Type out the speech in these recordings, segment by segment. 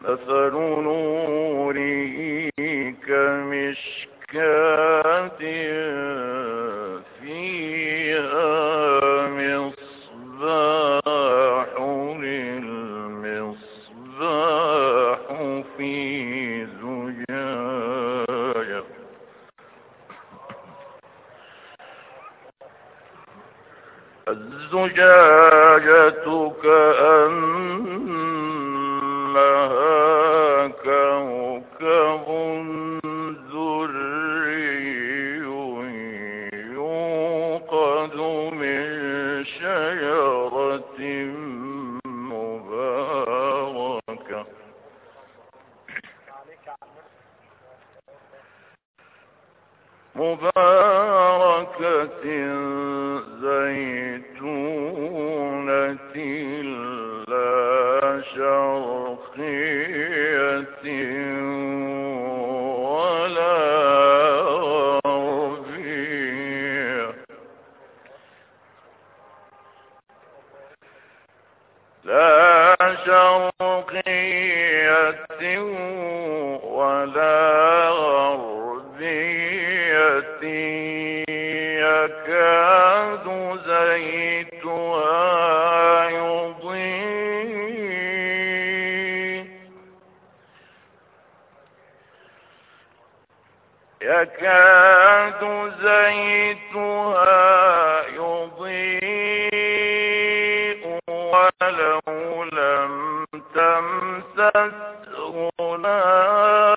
مثل نوره كمشكاة فيها مصباح المصباح في زجاجة الزجاجة كأنها يكاد زيتها يضيء ولو لم تمسسه نار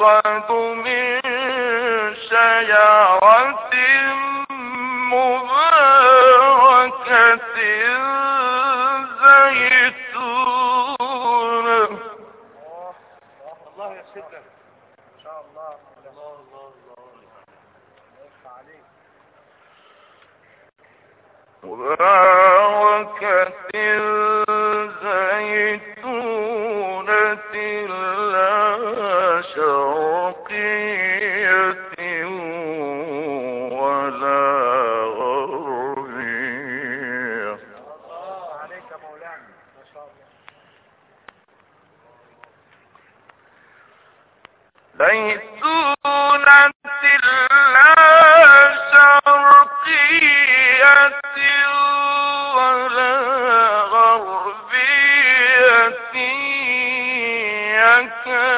يوقد من شجرة مباركة زيتونة الله يسدك إن شاء الله. الله الله الله عليك مباركة her.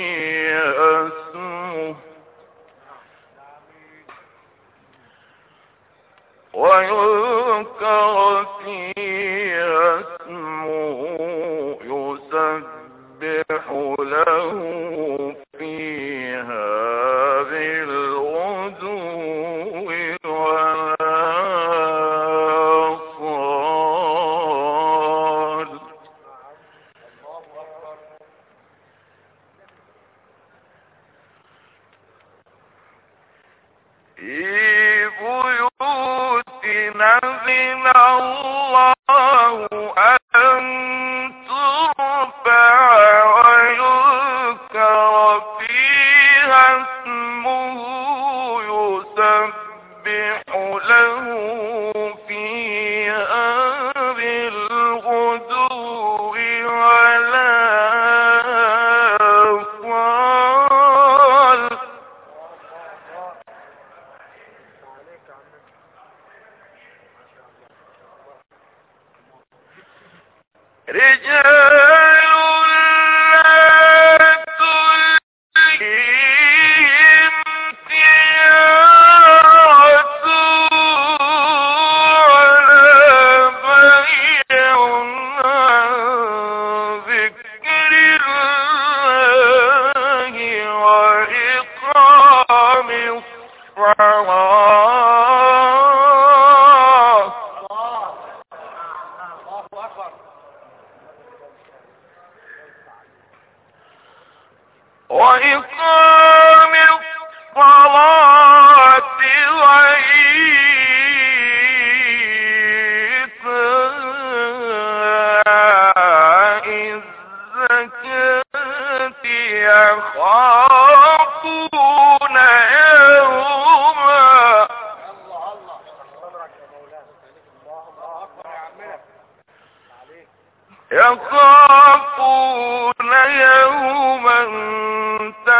نذن الله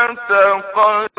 تتقلب